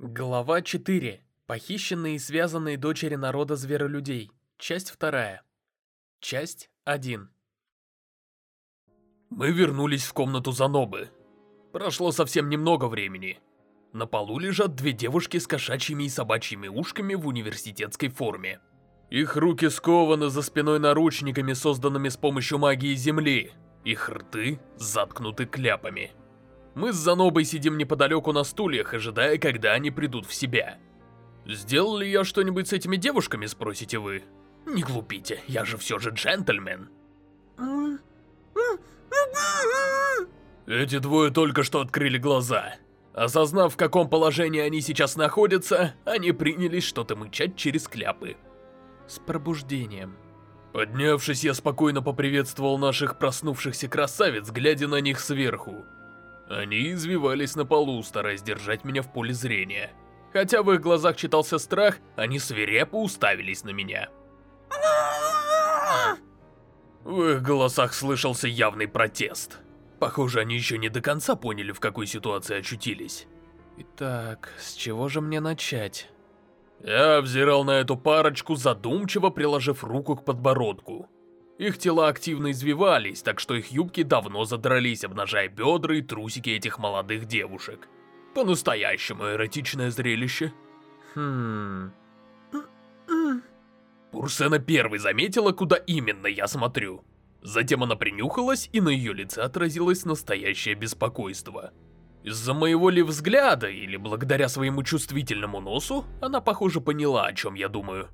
Глава 4. Похищенные и связанные дочери народа зверолюдей. Часть 2. Часть 1. Мы вернулись в комнату Занобы. Прошло совсем немного времени. На полу лежат две девушки с кошачьими и собачьими ушками в университетской форме. Их руки скованы за спиной наручниками, созданными с помощью магии Земли. Их рты заткнуты кляпами. Мы с Занобой сидим неподалеку на стульях, ожидая, когда они придут в себя. Сделал ли я что-нибудь с этими девушками, спросите вы? Не глупите, я же все же джентльмен. Эти двое только что открыли глаза. Осознав, в каком положении они сейчас находятся, они принялись что-то мычать через кляпы. С пробуждением. Поднявшись, я спокойно поприветствовал наших проснувшихся красавиц, глядя на них сверху. Они извивались на полу, стараясь держать меня в поле зрения. Хотя в их глазах читался страх, они свирепо уставились на меня. В их голосах слышался явный протест. Похоже, они еще не до конца поняли, в какой ситуации очутились. Итак, с чего же мне начать? Я взирал на эту парочку, задумчиво приложив руку к подбородку. Их тела активно извивались, так что их юбки давно задрались, обнажая бедра и трусики этих молодых девушек. По-настоящему эротичное зрелище. Хм... Пурсена первой заметила, куда именно я смотрю. Затем она принюхалась, и на ее лице отразилось настоящее беспокойство. Из-за моего ли взгляда, или благодаря своему чувствительному носу, она, похоже, поняла, о чем я думаю.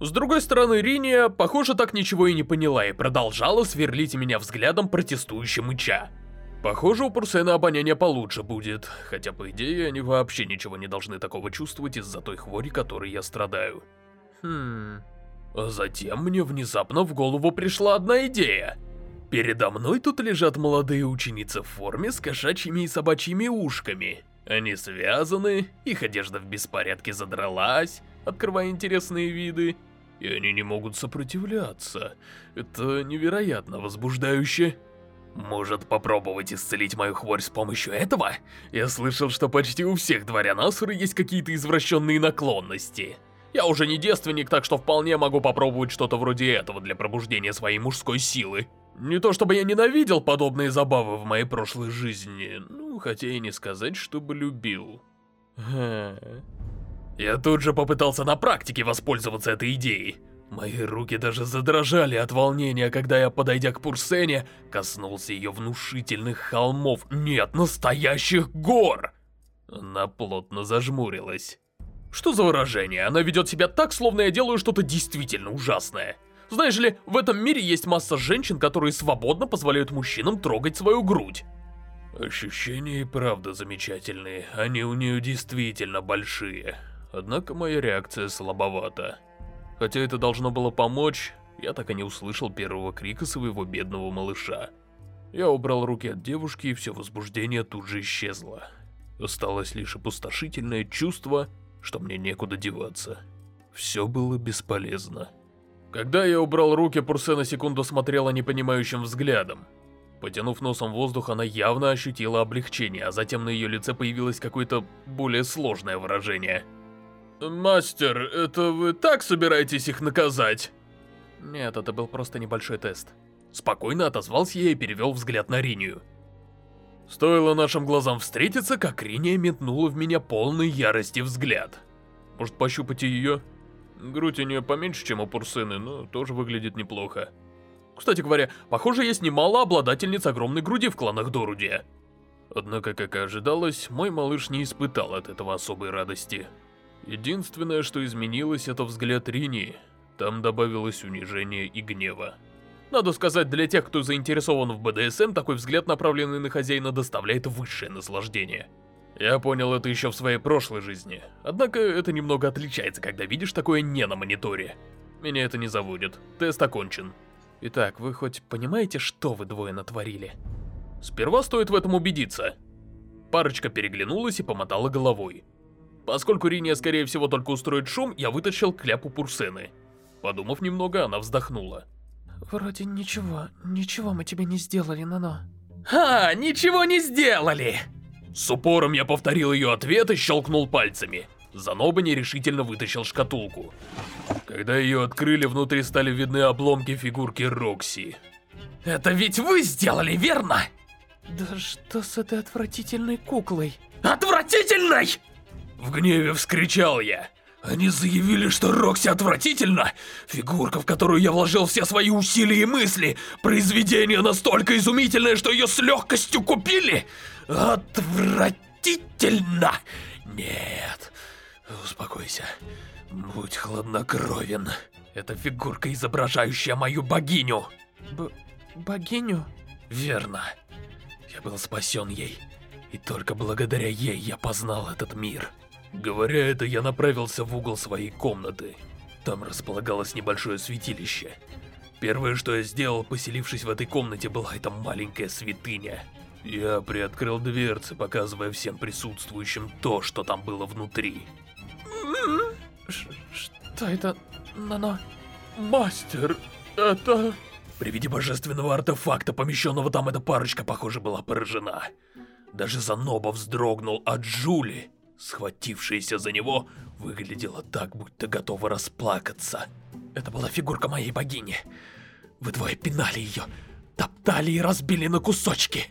С другой стороны, Риния, похоже, так ничего и не поняла и продолжала сверлить меня взглядом протестующим мыча. Похоже, у Пурсена обоняние получше будет, хотя, по идее, они вообще ничего не должны такого чувствовать из-за той хвори, которой я страдаю. Хм... А затем мне внезапно в голову пришла одна идея. Передо мной тут лежат молодые ученицы в форме с кошачьими и собачьими ушками. Они связаны, их одежда в беспорядке задралась, открывая интересные виды, и они не могут сопротивляться. Это невероятно возбуждающе. Может попробовать исцелить мою хворь с помощью этого? Я слышал, что почти у всех дворян Асуры есть какие-то извращенные наклонности. Я уже не девственник, так что вполне могу попробовать что-то вроде этого для пробуждения своей мужской силы. Не то чтобы я ненавидел подобные забавы в моей прошлой жизни, ну, хотя и не сказать, чтобы любил. Я тут же попытался на практике воспользоваться этой идеей. Мои руки даже задрожали от волнения, когда я, подойдя к Пурсене, коснулся ее внушительных холмов, нет, настоящих гор. Она плотно зажмурилась. Что за выражение? Она ведет себя так, словно я делаю что-то действительно ужасное. Знаешь ли, в этом мире есть масса женщин, которые свободно позволяют мужчинам трогать свою грудь. Ощущения и правда замечательные, они у нее действительно большие. Однако моя реакция слабовата. Хотя это должно было помочь, я так и не услышал первого крика своего бедного малыша. Я убрал руки от девушки, и все возбуждение тут же исчезло. Осталось лишь опустошительное чувство, что мне некуда деваться. Все было бесполезно. Когда я убрал руки, Пурсе на секунду смотрела непонимающим взглядом. Потянув носом воздух, она явно ощутила облегчение, а затем на ее лице появилось какое-то более сложное выражение – «Мастер, это вы так собираетесь их наказать?» Нет, это был просто небольшой тест. Спокойно отозвался я и перевел взгляд на Ринию. Стоило нашим глазам встретиться, как Риния метнула в меня полный ярости взгляд. Может пощупать ее? Грудь у нее поменьше, чем у Пурсыны, но тоже выглядит неплохо. Кстати говоря, похоже, есть немало обладательниц огромной груди в кланах Дорудия. Однако, как и ожидалось, мой малыш не испытал от этого особой радости. Единственное, что изменилось, это взгляд Рини. Там добавилось унижение и гнева. Надо сказать, для тех, кто заинтересован в БДСМ, такой взгляд, направленный на хозяина, доставляет высшее наслаждение. Я понял это еще в своей прошлой жизни. Однако это немного отличается, когда видишь такое не на мониторе. Меня это не заводит. Тест окончен. Итак, вы хоть понимаете, что вы двое натворили? Сперва стоит в этом убедиться. Парочка переглянулась и помотала головой. Поскольку Риния, скорее всего, только устроит шум, я вытащил кляпу Пурсены. Подумав немного, она вздохнула. Вроде ничего, ничего мы тебе не сделали, Нано. Ха, ничего не сделали! С упором я повторил ее ответ и щелкнул пальцами. Заноба нерешительно вытащил шкатулку. Когда ее открыли, внутри стали видны обломки фигурки Рокси. Это ведь вы сделали, верно? Да что с этой отвратительной куклой? Отвратительной! В гневе вскричал я. Они заявили, что Рокси отвратительно. Фигурка, в которую я вложил все свои усилия и мысли. Произведение настолько изумительное, что ее с легкостью купили. Отвратительно. Нет. Успокойся. Будь хладнокровен. Это фигурка, изображающая мою богиню. Б богиню? Верно. Я был спасен ей. И только благодаря ей я познал этот мир. Говоря это, я направился в угол своей комнаты. Там располагалось небольшое святилище. Первое, что я сделал, поселившись в этой комнате, была эта маленькая святыня. Я приоткрыл дверцы, показывая всем присутствующим то, что там было внутри. Ш что это? Нано... Мастер, это... При виде божественного артефакта, помещенного там, эта парочка, похоже, была поражена. Даже Заноба вздрогнул, а Джули, схватившаяся за него, выглядела так, будто готова расплакаться. Это была фигурка моей богини. Вы двое пинали ее, топтали и разбили на кусочки.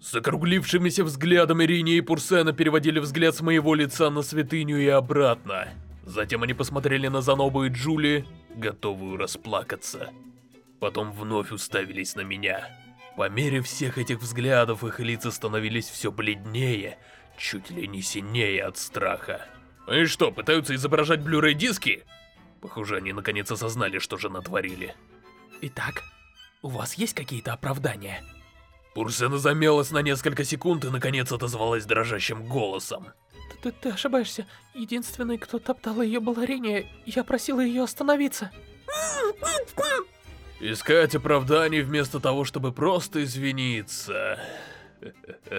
С округлившимися взглядами Рини и Пурсена переводили взгляд с моего лица на святыню и обратно. Затем они посмотрели на Занобу и Джули, готовую расплакаться. Потом вновь уставились на меня. По мере всех этих взглядов их лица становились все бледнее, чуть ли не синее от страха. И что, пытаются изображать блюрей диски? Похоже, они наконец осознали, что же натворили. Итак, у вас есть какие-то оправдания? Пурсена замялась на несколько секунд и наконец отозвалась дрожащим голосом. Ты, ты, ты ошибаешься. Единственный, кто топтал ее была Риния. Я просила ее остановиться. Искать оправданий вместо того, чтобы просто извиниться.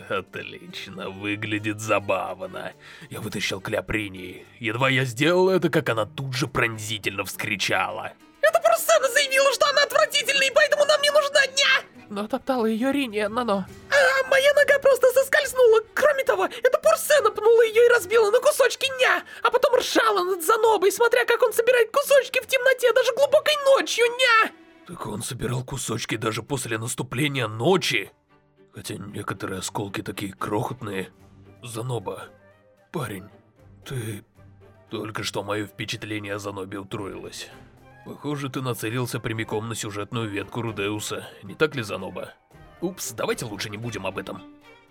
Отлично, выглядит забавно. Я вытащил кляп Ринии. Едва я сделал это, как она тут же пронзительно вскричала. Это Пурсена заявила, что она отвратительная, и поэтому нам не нужна дня! Но топтала ее Риния, Нано. А моя нога просто соскользнула. Кроме того, эта Пурсена пнула ее и разбила на кусочки ня, а потом ржала над Занобой, смотря как он собирает кусочки в темноте даже глубокой ночью, ня! Так он собирал кусочки даже после наступления ночи? Хотя некоторые осколки такие крохотные. Заноба, парень, ты... Только что мое впечатление о Занобе утроилось. Похоже, ты нацелился прямиком на сюжетную ветку Рудеуса, не так ли, Заноба? Упс, давайте лучше не будем об этом.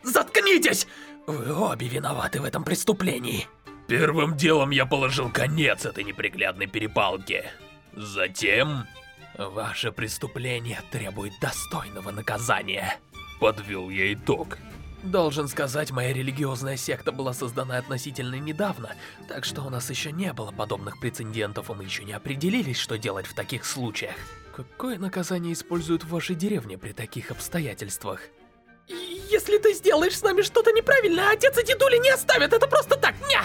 Заткнитесь! Вы обе виноваты в этом преступлении. Первым делом я положил конец этой неприглядной перепалке. Затем... Ваше преступление требует достойного наказания. Подвел я итог. Должен сказать, моя религиозная секта была создана относительно недавно, так что у нас еще не было подобных прецедентов, и мы еще не определились, что делать в таких случаях. Какое наказание используют в вашей деревне при таких обстоятельствах? Если ты сделаешь с нами что-то неправильно, отец и дедули не оставят это просто так, ня!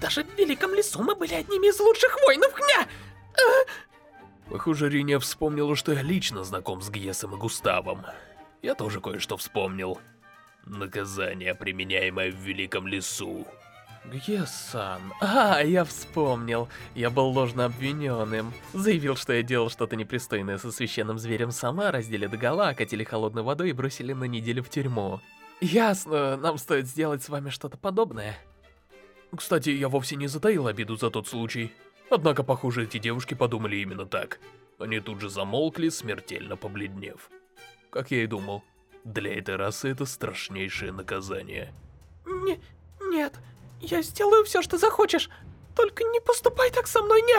Даже в Великом Лесу мы были одними из лучших воинов, ня! Похоже, Риня вспомнила, что я лично знаком с Гьесом и Густавом. Я тоже кое-что вспомнил. Наказание, применяемое в Великом Лесу. Гьесан. А, я вспомнил. Я был ложно обвиненным. Заявил, что я делал что-то непристойное со священным зверем сама, раздели догола, окатили холодной водой и бросили на неделю в тюрьму. Ясно, нам стоит сделать с вами что-то подобное. Кстати, я вовсе не затаил обиду за тот случай. Однако, похоже, эти девушки подумали именно так. Они тут же замолкли, смертельно побледнев. Как я и думал, для этой расы это страшнейшее наказание. Не, нет, я сделаю все, что захочешь. Только не поступай так со мной, не!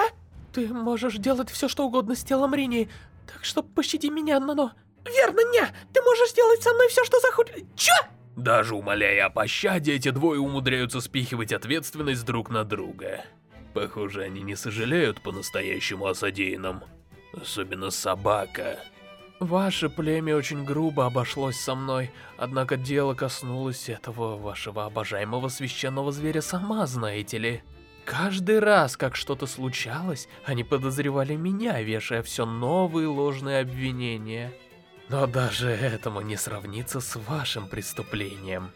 Ты можешь делать все, что угодно с телом Рини, так что пощади меня, Нано. Верно, не! Ты можешь сделать со мной все, что захочешь. Чё? Даже умоляя о пощаде, эти двое умудряются спихивать ответственность друг на друга. Похоже, они не сожалеют по-настоящему о содеянном. Особенно собака. Ваше племя очень грубо обошлось со мной, однако дело коснулось этого вашего обожаемого священного зверя сама, знаете ли. Каждый раз, как что-то случалось, они подозревали меня, вешая все новые ложные обвинения. Но даже этому не сравнится с вашим преступлением.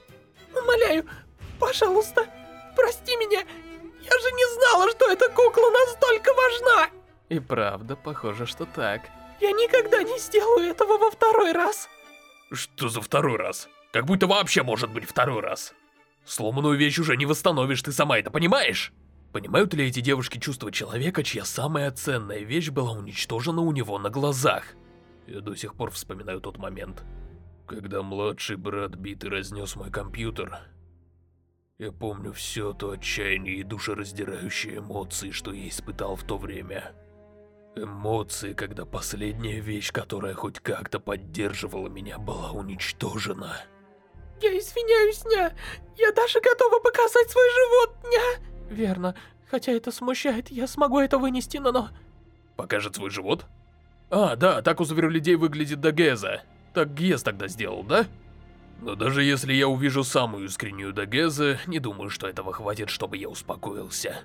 Умоляю, пожалуйста, прости меня. Я же не знала, что эта кукла настолько важна. И правда, похоже, что так. Я никогда не сделаю этого во второй раз. Что за второй раз? Как будто вообще может быть второй раз. Сломанную вещь уже не восстановишь, ты сама это понимаешь? Понимают ли эти девушки чувства человека, чья самая ценная вещь была уничтожена у него на глазах? Я до сих пор вспоминаю тот момент, когда младший брат Биты разнес мой компьютер. Я помню все то отчаяние и душераздирающие эмоции, что я испытал в то время. Эмоции, когда последняя вещь, которая хоть как-то поддерживала меня, была уничтожена. Я извиняюсь, ня. Я даже готова показать свой живот, ня. Верно. Хотя это смущает, я смогу это вынести, но... но... Покажет свой живот? А, да, так у зверолюдей выглядит Дагеза. Так Гес тогда сделал, да? Но даже если я увижу самую искреннюю Дагеза, не думаю, что этого хватит, чтобы я успокоился.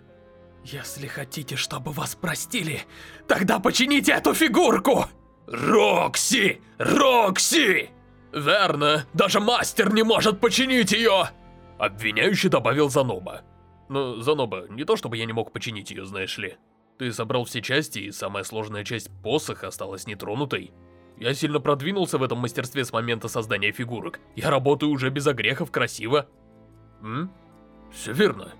Если хотите, чтобы вас простили, тогда почините эту фигурку! Рокси! Рокси! Верно, даже мастер не может починить ее! Обвиняющий добавил Заноба. Но, Заноба, не то чтобы я не мог починить ее, знаешь ли. Ты собрал все части, и самая сложная часть посоха осталась нетронутой. Я сильно продвинулся в этом мастерстве с момента создания фигурок. Я работаю уже без огрехов, красиво. М? Все верно.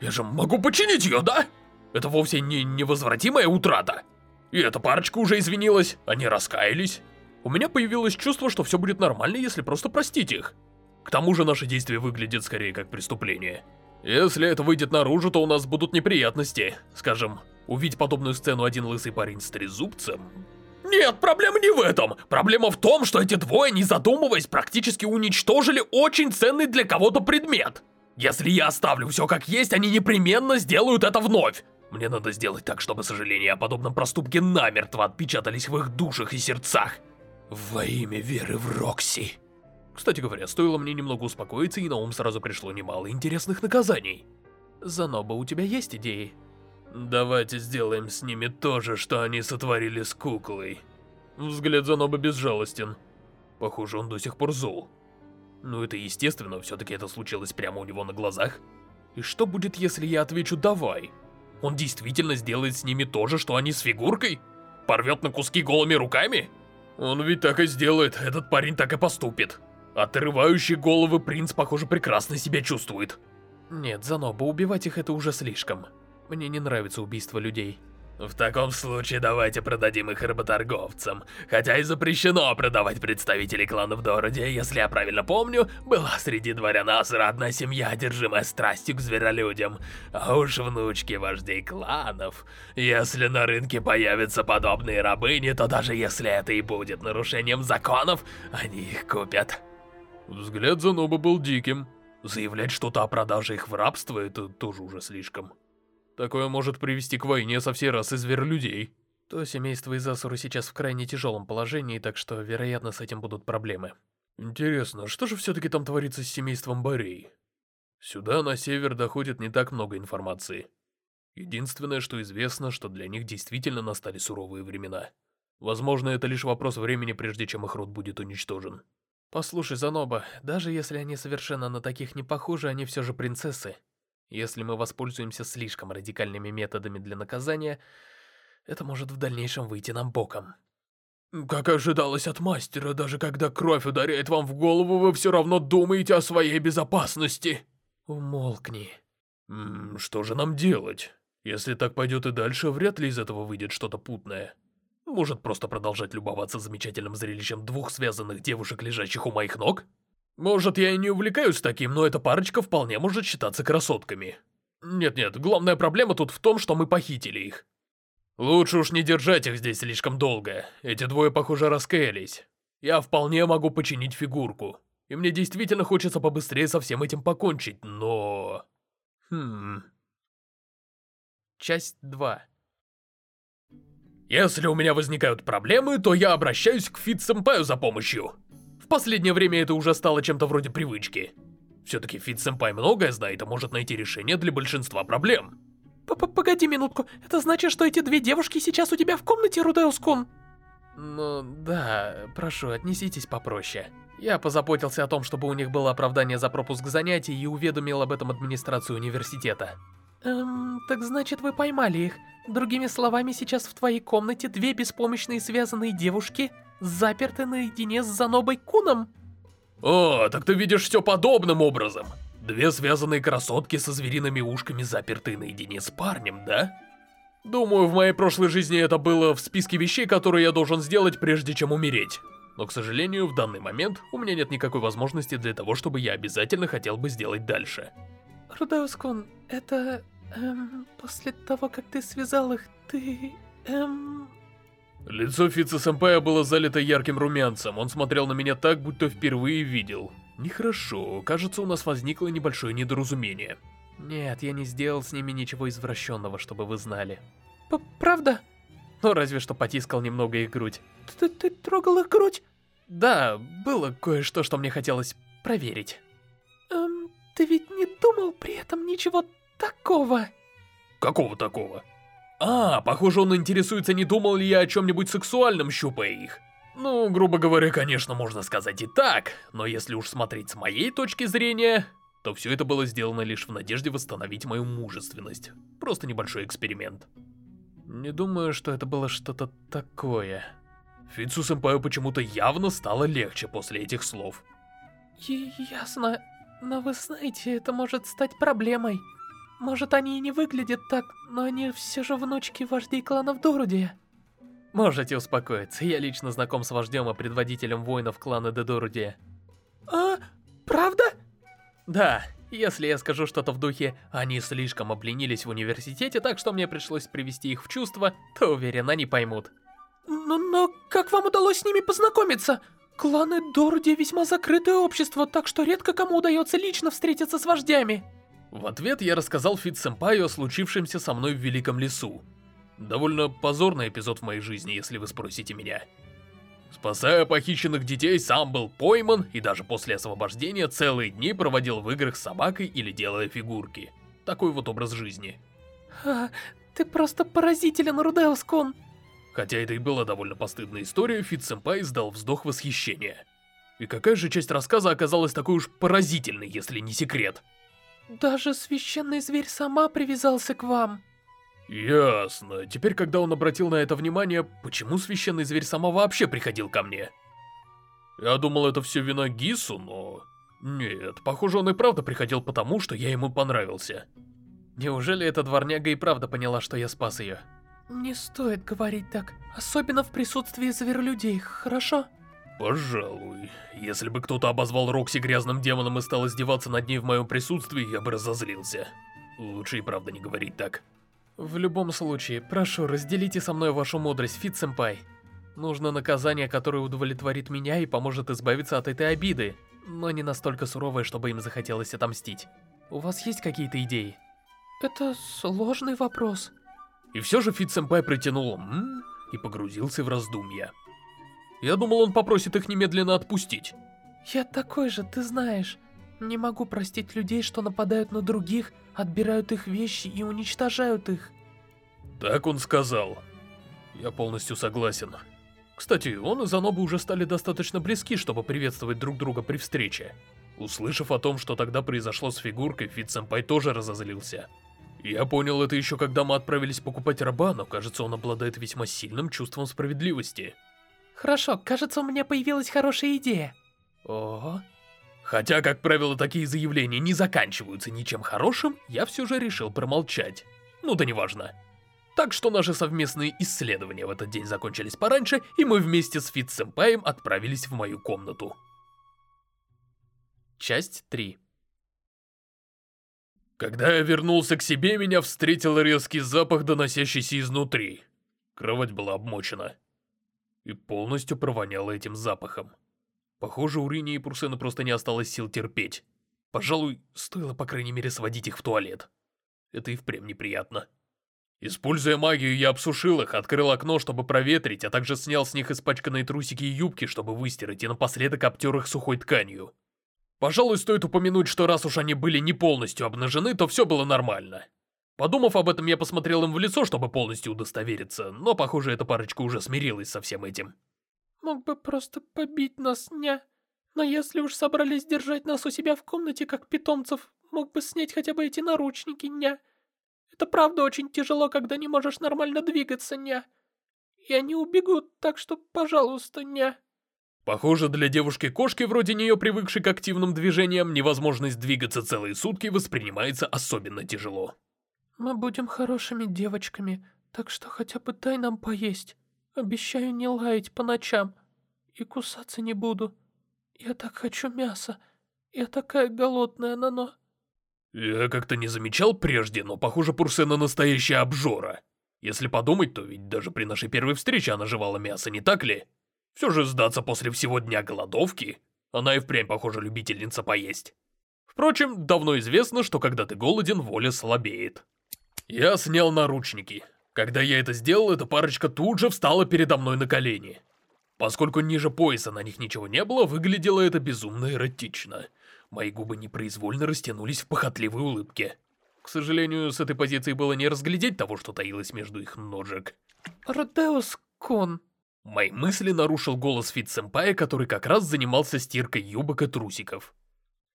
Я же могу починить ее, да? Это вовсе не невозвратимая утрата. И эта парочка уже извинилась, они раскаялись. У меня появилось чувство, что все будет нормально, если просто простить их. К тому же наши действия выглядят скорее как преступление. Если это выйдет наружу, то у нас будут неприятности. Скажем, увидеть подобную сцену один лысый парень с трезубцем... Нет, проблема не в этом. Проблема в том, что эти двое, не задумываясь, практически уничтожили очень ценный для кого-то предмет. Если я оставлю все как есть, они непременно сделают это вновь. Мне надо сделать так, чтобы сожаления о подобном проступке намертво отпечатались в их душах и сердцах. Во имя веры в Рокси. Кстати говоря, стоило мне немного успокоиться, и на ум сразу пришло немало интересных наказаний. Заноба, у тебя есть идеи? Давайте сделаем с ними то же, что они сотворили с куклой. Взгляд Заноба безжалостен. Похоже, он до сих пор зол. Ну это естественно, все-таки это случилось прямо у него на глазах. И что будет, если я отвечу «давай»? Он действительно сделает с ними то же, что они с фигуркой? Порвет на куски голыми руками? Он ведь так и сделает, этот парень так и поступит. Отрывающий головы принц, похоже, прекрасно себя чувствует. Нет, Заноба, убивать их это уже слишком. Мне не нравится убийство людей. В таком случае давайте продадим их работорговцам. Хотя и запрещено продавать представителей кланов в городе, если я правильно помню, была среди дворян Асра одна семья, одержимая страстью к зверолюдям. А уж внучки вождей кланов. Если на рынке появятся подобные рабыни, то даже если это и будет нарушением законов, они их купят. Взгляд Заноба был диким. Заявлять что-то о продаже их в рабство, это тоже уже слишком. Такое может привести к войне со всей расы зверолюдей. То семейство из Асуры сейчас в крайне тяжелом положении, так что, вероятно, с этим будут проблемы. Интересно, что же все-таки там творится с семейством Борей? Сюда, на север, доходит не так много информации. Единственное, что известно, что для них действительно настали суровые времена. Возможно, это лишь вопрос времени, прежде чем их род будет уничтожен. Послушай, Заноба, даже если они совершенно на таких не похожи, они все же принцессы. Если мы воспользуемся слишком радикальными методами для наказания, это может в дальнейшем выйти нам боком. Как ожидалось от мастера, даже когда кровь ударяет вам в голову, вы все равно думаете о своей безопасности. Умолкни. М что же нам делать? Если так пойдет и дальше, вряд ли из этого выйдет что-то путное. Может просто продолжать любоваться замечательным зрелищем двух связанных девушек, лежащих у моих ног? Может, я и не увлекаюсь таким, но эта парочка вполне может считаться красотками. Нет-нет, главная проблема тут в том, что мы похитили их. Лучше уж не держать их здесь слишком долго. Эти двое, похоже, раскаялись. Я вполне могу починить фигурку. И мне действительно хочется побыстрее со всем этим покончить, но... Хм... Часть 2 Если у меня возникают проблемы, то я обращаюсь к Фитц-сэмпаю за помощью. В последнее время это уже стало чем-то вроде привычки. Все-таки Фитц-сэмпай многое знает и может найти решение для большинства проблем. П -п Погоди минутку, это значит, что эти две девушки сейчас у тебя в комнате, Рудеус-кун? Ну, да, прошу, отнеситесь попроще. Я позаботился о том, чтобы у них было оправдание за пропуск занятий и уведомил об этом администрацию университета. Эм, так значит вы поймали их. Другими словами, сейчас в твоей комнате две беспомощные связанные девушки заперты наедине с Занобой Куном? О, так ты видишь все подобным образом. Две связанные красотки со звериными ушками заперты наедине с парнем, да? Думаю, в моей прошлой жизни это было в списке вещей, которые я должен сделать, прежде чем умереть. Но, к сожалению, в данный момент у меня нет никакой возможности для того, чтобы я обязательно хотел бы сделать дальше. Рудеускун, это... Эм, после того, как ты связал их, ты... Эм... Лицо Фица-сэмпая было залито ярким румянцем, он смотрел на меня так, будто впервые видел. Нехорошо, кажется, у нас возникло небольшое недоразумение. Нет, я не сделал с ними ничего извращенного, чтобы вы знали. П правда? Ну, разве что потискал немного их грудь. Ты, ты трогал их грудь? Да, было кое-что, что мне хотелось проверить. Эм, ты ведь не думал при этом ничего такого? Какого такого? А, похоже, он интересуется, не думал ли я о чем-нибудь сексуальном, щупая их. Ну, грубо говоря, конечно, можно сказать и так, но если уж смотреть с моей точки зрения, то все это было сделано лишь в надежде восстановить мою мужественность. Просто небольшой эксперимент. Не думаю, что это было что-то такое. Фицу Сэмпаю почему-то явно стало легче после этих слов. И ясно, но вы знаете, это может стать проблемой. Может, они и не выглядят так, но они все же внучки вождей кланов Дорудия. Можете успокоиться, я лично знаком с вождем и предводителем воинов клана Дедорудия. А, правда? Да, если я скажу что-то в духе «они слишком обленились в университете, так что мне пришлось привести их в чувство», то уверен, они поймут. Но, но как вам удалось с ними познакомиться? Кланы Дорди весьма закрытое общество, так что редко кому удается лично встретиться с вождями. В ответ я рассказал Фит-сэмпаю о случившемся со мной в Великом Лесу. Довольно позорный эпизод в моей жизни, если вы спросите меня. Спасая похищенных детей, сам был пойман и даже после освобождения целые дни проводил в играх с собакой или делая фигурки. Такой вот образ жизни. А, ты просто поразителен, Рудеускун. Хотя это и была довольно постыдная история, Фит-сэмпай издал вздох восхищения. И какая же часть рассказа оказалась такой уж поразительной, если не секрет? Даже священный зверь сама привязался к вам. Ясно. Теперь, когда он обратил на это внимание, почему священный зверь сама вообще приходил ко мне? Я думал, это все вина Гису, но... Нет, похоже, он и правда приходил потому, что я ему понравился. Неужели эта дворняга и правда поняла, что я спас ее? Не стоит говорить так, особенно в присутствии зверолюдей, хорошо? Пожалуй. Если бы кто-то обозвал Рокси грязным демоном и стал издеваться над ней в моем присутствии, я бы разозлился. Лучше и правда не говорить так. В любом случае, прошу, разделите со мной вашу мудрость, Фит-сэмпай. Нужно наказание, которое удовлетворит меня и поможет избавиться от этой обиды, но не настолько суровое, чтобы им захотелось отомстить. У вас есть какие-то идеи? Это сложный вопрос. И все же Фит-сэмпай притянул «м» и погрузился в раздумья. Я думал, он попросит их немедленно отпустить. Я такой же, ты знаешь. Не могу простить людей, что нападают на других, отбирают их вещи и уничтожают их. Так он сказал. Я полностью согласен. Кстати, он и Занобы уже стали достаточно близки, чтобы приветствовать друг друга при встрече. Услышав о том, что тогда произошло с фигуркой, Фит-сэмпай тоже разозлился. Я понял это еще когда мы отправились покупать раба, но кажется, он обладает весьма сильным чувством справедливости. Хорошо, кажется, у меня появилась хорошая идея. Ого. Хотя, как правило, такие заявления не заканчиваются ничем хорошим, я все же решил промолчать. Ну да неважно. Так что наши совместные исследования в этот день закончились пораньше, и мы вместе с Фит-сэмпаем отправились в мою комнату. Часть 3 Когда я вернулся к себе, меня встретил резкий запах, доносящийся изнутри. Кровать была обмочена. И полностью провоняла этим запахом. Похоже, у Рини и Пурсена просто не осталось сил терпеть. Пожалуй, стоило по крайней мере сводить их в туалет. Это и впрямь неприятно. Используя магию, я обсушил их, открыл окно, чтобы проветрить, а также снял с них испачканные трусики и юбки, чтобы выстирать, и напоследок обтер их сухой тканью. Пожалуй, стоит упомянуть, что раз уж они были не полностью обнажены, то все было нормально. Подумав об этом, я посмотрел им в лицо, чтобы полностью удостовериться, но, похоже, эта парочка уже смирилась со всем этим. Мог бы просто побить нас, ня. Но если уж собрались держать нас у себя в комнате как питомцев, мог бы снять хотя бы эти наручники, ня. Это правда очень тяжело, когда не можешь нормально двигаться, ня. И они убегут, так что, пожалуйста, ня. Похоже, для девушки-кошки, вроде нее, привыкшей к активным движениям, невозможность двигаться целые сутки воспринимается особенно тяжело. Мы будем хорошими девочками, так что хотя бы дай нам поесть. Обещаю не лаять по ночам. И кусаться не буду. Я так хочу мяса. Я такая голодная, Нано. Я как-то не замечал прежде, но похоже, Пурсена настоящая обжора. Если подумать, то ведь даже при нашей первой встрече она жевала мясо, не так ли? Все же сдаться после всего дня голодовки. Она и впрямь, похоже, любительница поесть. Впрочем, давно известно, что когда ты голоден, воля слабеет. Я снял наручники. Когда я это сделал, эта парочка тут же встала передо мной на колени. Поскольку ниже пояса на них ничего не было, выглядело это безумно эротично. Мои губы непроизвольно растянулись в похотливой улыбке. К сожалению, с этой позиции было не разглядеть того, что таилось между их ножек. Родеус Кон, Мои мысли нарушил голос Фит-сэмпая, который как раз занимался стиркой юбок и трусиков.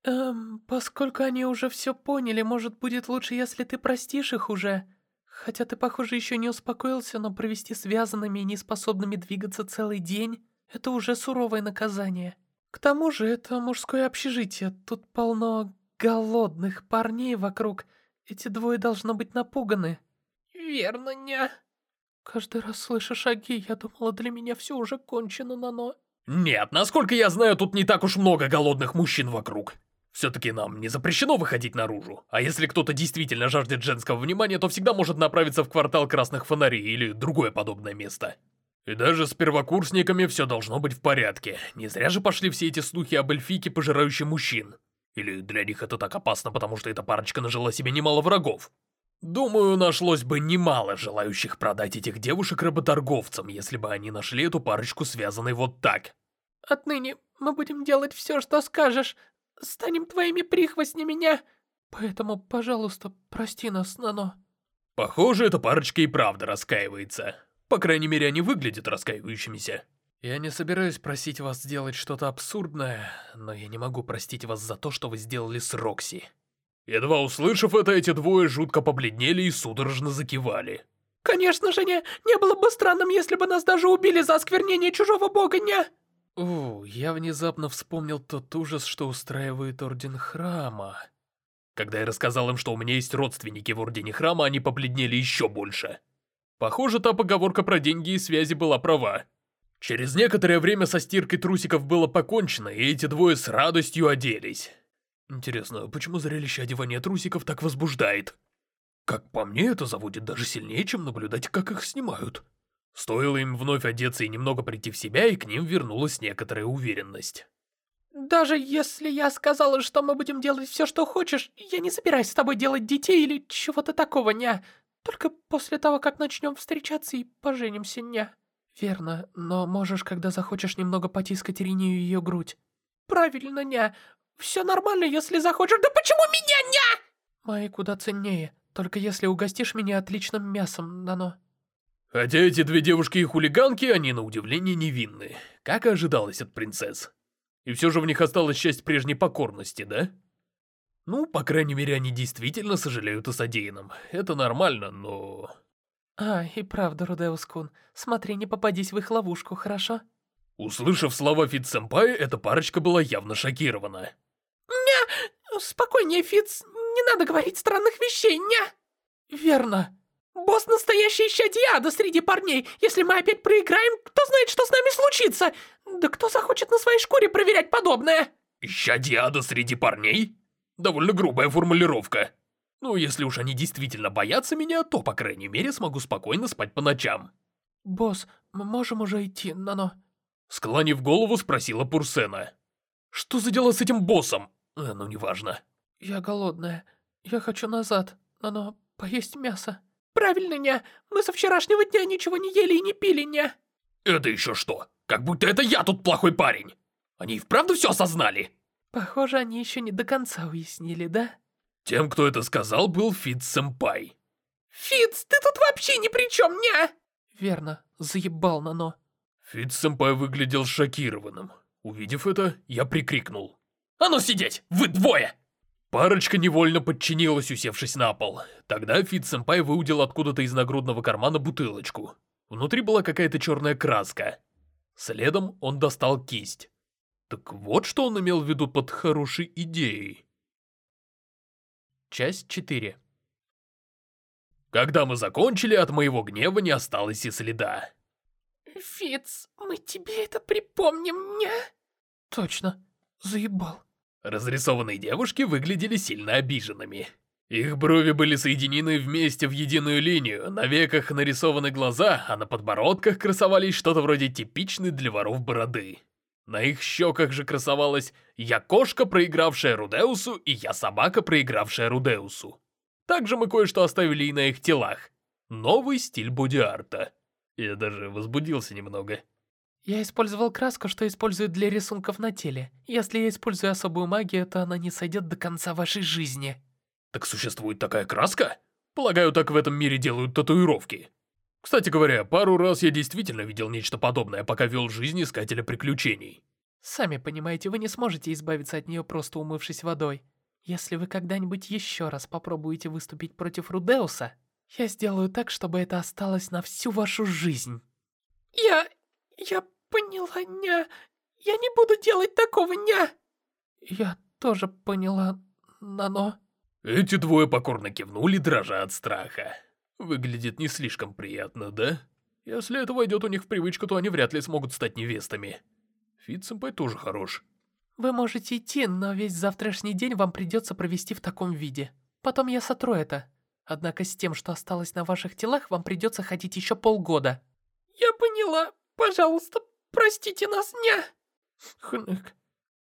Эм, поскольку они уже все поняли, может, будет лучше, если ты простишь их уже. Хотя ты, похоже, еще не успокоился, но провести связанными и неспособными двигаться целый день — это уже суровое наказание. К тому же это мужское общежитие, тут полно голодных парней вокруг. Эти двое должно быть напуганы. Верно, ня. Каждый раз слыша шаги, я думала, для меня все уже кончено, Нано. Нет, насколько я знаю, тут не так уж много голодных мужчин вокруг. Все-таки нам не запрещено выходить наружу. А если кто-то действительно жаждет женского внимания, то всегда может направиться в квартал красных фонарей или другое подобное место. И даже с первокурсниками все должно быть в порядке. Не зря же пошли все эти слухи об эльфике, пожирающей мужчин. Или для них это так опасно, потому что эта парочка нажила себе немало врагов. Думаю, нашлось бы немало желающих продать этих девушек работорговцам, если бы они нашли эту парочку связанной вот так. Отныне мы будем делать все, что скажешь. Станем твоими прихвостнями, меня. Поэтому, пожалуйста, прости нас, Нано. Похоже, эта парочка и правда раскаивается. По крайней мере, они выглядят раскаивающимися. Я не собираюсь просить вас сделать что-то абсурдное, но я не могу простить вас за то, что вы сделали с Рокси. Едва услышав это, эти двое жутко побледнели и судорожно закивали. Конечно же, не, не было бы странным, если бы нас даже убили за осквернение чужого бога, не? О, я внезапно вспомнил тот ужас, что устраивает Орден Храма. Когда я рассказал им, что у меня есть родственники в Ордене Храма, они побледнели еще больше. Похоже, та поговорка про деньги и связи была права. Через некоторое время со стиркой трусиков было покончено, и эти двое с радостью оделись. Интересно, почему зрелище одевания трусиков так возбуждает? Как по мне, это заводит даже сильнее, чем наблюдать, как их снимают. Стоило им вновь одеться и немного прийти в себя, и к ним вернулась некоторая уверенность. Даже если я сказала, что мы будем делать все, что хочешь, я не собираюсь с тобой делать детей или чего-то такого, ня. Только после того, как начнем встречаться и поженимся, ня. Верно, но можешь, когда захочешь, немного потискать Ирине ее грудь. Правильно, ня. Все нормально, если захочешь. Да почему меня, ня? Мои куда ценнее. Только если угостишь меня отличным мясом, Нано. Хотя эти две девушки и хулиганки, они на удивление невинны, как и ожидалось от принцесс. И все же в них осталась часть прежней покорности, да? Ну, по крайней мере, они действительно сожалеют о содеянном. Это нормально, но... А, и правда, Рудеус-кун. Смотри, не попадись в их ловушку, хорошо? Услышав слова Фит-сэмпай, эта парочка была явно шокирована. «Ня! Спокойнее, Фиц, не надо говорить странных вещей, ня!» «Верно. Босс настоящий исчадье среди парней. Если мы опять проиграем, кто знает, что с нами случится? Да кто захочет на своей шкуре проверять подобное?» «Исчадье среди парней?» Довольно грубая формулировка. Ну, если уж они действительно боятся меня, то, по крайней мере, смогу спокойно спать по ночам. «Босс, мы можем уже идти, Нано?» Склонив голову, спросила Пурсена. «Что за дело с этим боссом?» А, ну, неважно. «Я голодная. Я хочу назад, Нано, поесть мясо». «Правильно, ня. Мы со вчерашнего дня ничего не ели и не пили, ня». «Это еще что? Как будто это я тут плохой парень. Они и вправду все осознали?» Похоже, они еще не до конца уяснили, да? Тем, кто это сказал, был Фитц-сэмпай. Фитц, ты тут вообще ни при чем, ня! Верно, заебал Нано. Фитц-сэмпай выглядел шокированным. Увидев это, я прикрикнул. «А ну сидеть! Вы двое!» Парочка невольно подчинилась, усевшись на пол. Тогда Фит-сэмпай выудил откуда-то из нагрудного кармана бутылочку. Внутри была какая-то черная краска. Следом он достал кисть. Так вот, что он имел в виду под хорошей идеей. Часть 4 Когда мы закончили, от моего гнева не осталось и следа. Фиц, мы тебе это припомним, не? Точно, заебал. Разрисованные девушки выглядели сильно обиженными. Их брови были соединены вместе в единую линию, на веках нарисованы глаза, а на подбородках красовались что-то вроде типичной для воров бороды. На их щеках же красовалась «Я кошка, проигравшая Рудеусу, и я собака, проигравшая Рудеусу». Также мы кое-что оставили и на их телах. Новый стиль боди-арта. Я даже возбудился немного. Я использовал краску, что используют для рисунков на теле. Если я использую особую магию, то она не сойдет до конца вашей жизни. Так существует такая краска? Полагаю, так в этом мире делают татуировки. Кстати говоря, пару раз я действительно видел нечто подобное, пока вел жизнь искателя приключений. Сами понимаете, вы не сможете избавиться от нее, просто умывшись водой. Если вы когда-нибудь еще раз попробуете выступить против Рудеуса, я сделаю так, чтобы это осталось на всю вашу жизнь. Я... я поняла, ня. Я не буду делать такого, ня. Я тоже поняла, Нано. Эти двое покорно кивнули, дрожа от страха. Выглядит не слишком приятно, да? Если это войдет у них в привычку, то они вряд ли смогут стать невестами. Фит-сэмпай тоже хорош. Вы можете идти, но весь завтрашний день вам придется провести в таком виде. Потом я сотру это. Однако с тем, что осталось на ваших телах, вам придется ходить еще полгода. Я поняла. Пожалуйста, простите нас, ня. Хнык.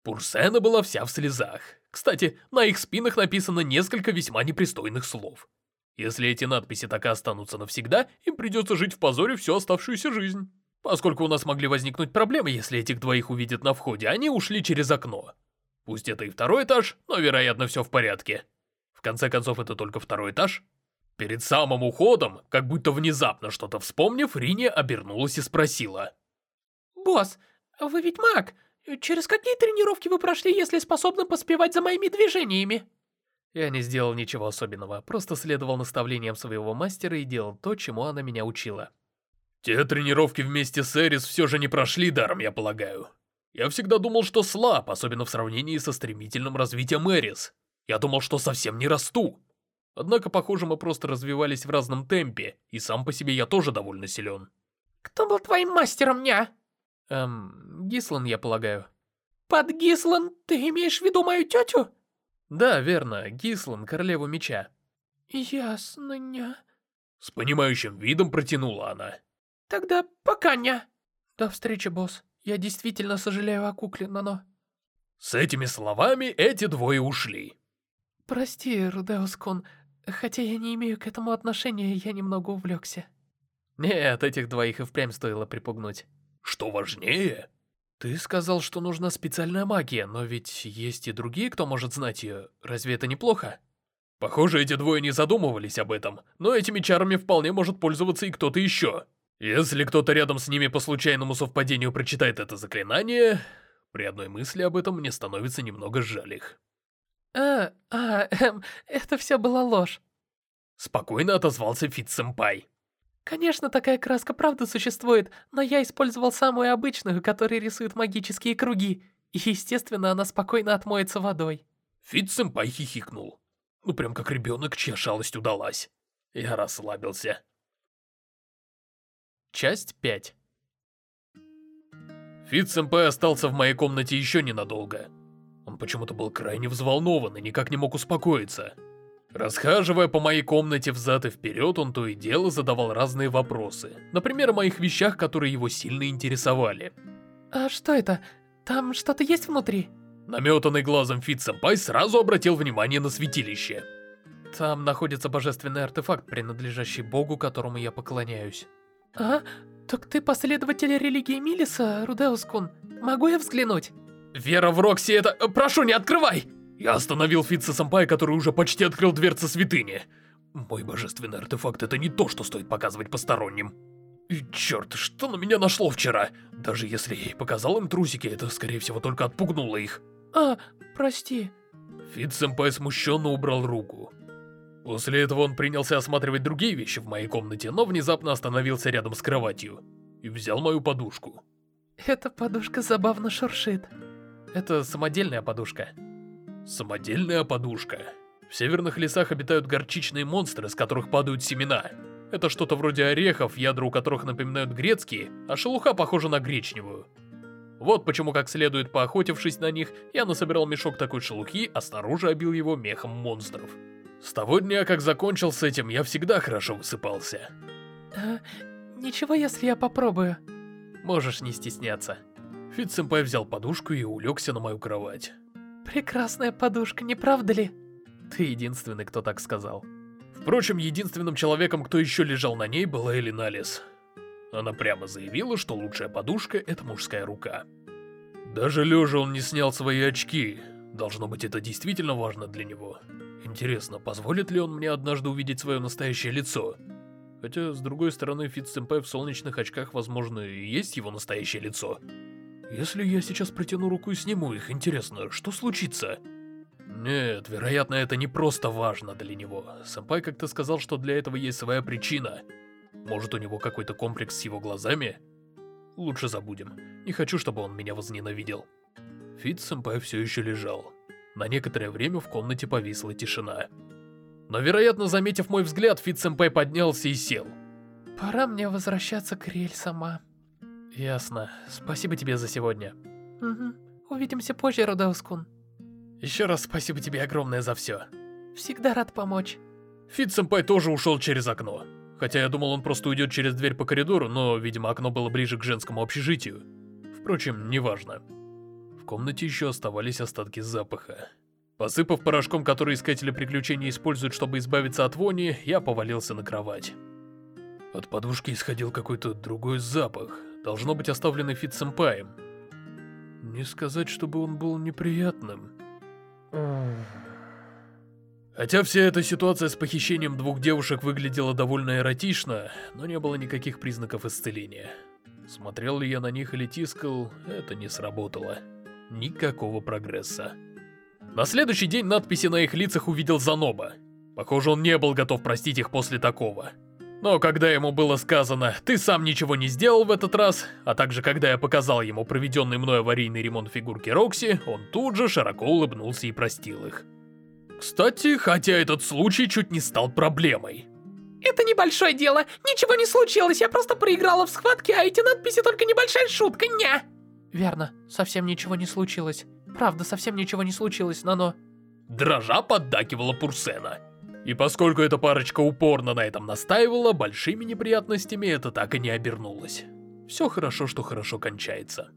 Пурсена была вся в слезах. Кстати, на их спинах написано несколько весьма непристойных слов. Если эти надписи так и останутся навсегда, им придется жить в позоре всю оставшуюся жизнь. Поскольку у нас могли возникнуть проблемы, если этих двоих увидят на входе, они ушли через окно. Пусть это и второй этаж, но, вероятно, все в порядке. В конце концов, это только второй этаж. Перед самым уходом, как будто внезапно что-то вспомнив, Рини обернулась и спросила. «Босс, вы ведь маг. Через какие тренировки вы прошли, если способны поспевать за моими движениями?» Я не сделал ничего особенного, просто следовал наставлениям своего мастера и делал то, чему она меня учила. Те тренировки вместе с Эрис все же не прошли даром, я полагаю. Я всегда думал, что слаб, особенно в сравнении со стремительным развитием Эрис. Я думал, что совсем не расту. Однако, похоже, мы просто развивались в разном темпе, и сам по себе я тоже довольно силен. Кто был твоим мастером, ня? Эм, Гислан, я полагаю. Под Гислан ты имеешь в виду мою тетю? Да, верно, Гислан, королеву меча. Ясно, ня. С понимающим видом протянула она. Тогда пока, ня. До встречи, босс. Я действительно сожалею о кукле, Нано. С этими словами эти двое ушли. Прости, Рудеус-кун, хотя я не имею к этому отношения, я немного увлекся. Нет, этих двоих и впрямь стоило припугнуть. Что важнее, «Ты сказал, что нужна специальная магия, но ведь есть и другие, кто может знать ее. Разве это неплохо?» Похоже, эти двое не задумывались об этом, но этими чарами вполне может пользоваться и кто-то еще. Если кто-то рядом с ними по случайному совпадению прочитает это заклинание, при одной мысли об этом мне становится немного жаль их. «А, а, эм, это все была ложь». Спокойно отозвался Фит-сэмпай. Конечно, такая краска правда существует, но я использовал самую обычную, которая рисует магические круги. И, естественно, она спокойно отмоется водой. Фитц-сэмпай хихикнул. Ну, прям как ребенок, чья шалость удалась. Я расслабился. Часть 5 Фитц-сэмпай остался в моей комнате еще ненадолго. Он почему-то был крайне взволнован и никак не мог успокоиться. Расхаживая по моей комнате взад и вперед, он то и дело задавал разные вопросы. Например, о моих вещах, которые его сильно интересовали. «А что это? Там что-то есть внутри?» Наметанным глазом Фитц-сэмпай сразу обратил внимание на святилище. Там находится божественный артефакт, принадлежащий богу, которому я поклоняюсь. «А? Так ты последователь религии Милиса, Рудеус-кун? Могу я взглянуть?» «Вера в Рокси это... Прошу, не открывай!» Я остановил Фитца-сэмпай, который уже почти открыл дверцы святыни. Мой божественный артефакт — это не то, что стоит показывать посторонним. И черт, что на меня нашло вчера? Даже если я и показал им трусики, это, скорее всего, только отпугнуло их. А, прости. Фит-сэмпай смущенно убрал руку. После этого он принялся осматривать другие вещи в моей комнате, но внезапно остановился рядом с кроватью. И взял мою подушку. Эта подушка забавно шуршит. Это самодельная подушка. Самодельная подушка. В северных лесах обитают горчичные монстры, с которых падают семена. Это что-то вроде орехов, ядра у которых напоминают грецкие, а шелуха похожа на гречневую. Вот почему, как следует поохотившись на них, я насобирал мешок такой шелухи, а снаружи обил его мехом монстров. С того дня, как закончил с этим, я всегда хорошо высыпался. А, ничего, если я попробую. Можешь не стесняться. Фит-сэмпай взял подушку и улегся на мою кровать. Прекрасная подушка, не правда ли? Ты единственный, кто так сказал. Впрочем, единственным человеком, кто еще лежал на ней, была Элиналис. Она прямо заявила, что лучшая подушка — это мужская рука. Даже лежа он не снял свои очки. Должно быть, это действительно важно для него. Интересно, позволит ли он мне однажды увидеть свое настоящее лицо? Хотя, с другой стороны, Фит-сэмпай в солнечных очках, возможно, и есть его настоящее лицо. Если я сейчас протяну руку и сниму их, интересно, что случится? Нет, вероятно, это не просто важно для него. Сэмпай как-то сказал, что для этого есть своя причина. Может, у него какой-то комплекс с его глазами? Лучше забудем. Не хочу, чтобы он меня возненавидел. Фитц-сэмпай все еще лежал. На некоторое время в комнате повисла тишина. Но, вероятно, заметив мой взгляд, Фитц-сэмпай поднялся и сел. Пора мне возвращаться к Ариэль-сама. Ясно. Спасибо тебе за сегодня. Угу. Увидимся позже, Родаускун. Еще раз спасибо тебе огромное за все. Всегда рад помочь. Фит-сэмпай тоже ушел через окно. Хотя я думал, он просто уйдет через дверь по коридору, но, видимо, окно было ближе к женскому общежитию. Впрочем, неважно. В комнате еще оставались остатки запаха. Посыпав порошком, который искатели приключений используют, чтобы избавиться от вони, я повалился на кровать. От подушки исходил какой-то другой запах, должно быть оставленный Фит-сэмпаем. Не сказать, чтобы он был неприятным. Хотя вся эта ситуация с похищением двух девушек выглядела довольно эротично, но не было никаких признаков исцеления. Смотрел ли я на них или тискал, это не сработало. Никакого прогресса. На следующий день надписи на их лицах увидел Заноба. Похоже, он не был готов простить их после такого. Но когда ему было сказано «ты сам ничего не сделал в этот раз», а также когда я показал ему проведенный мной аварийный ремонт фигурки Рокси, он тут же широко улыбнулся и простил их. Кстати, хотя этот случай чуть не стал проблемой. Это небольшое дело, ничего не случилось, я просто проиграла в схватке, а эти надписи только небольшая шутка, ня! Верно, совсем ничего не случилось. Правда, совсем ничего не случилось, Нано. Дрожа поддакивала Пурсена. И поскольку эта парочка упорно на этом настаивала, большими неприятностями это так и не обернулось. Все хорошо, что хорошо кончается.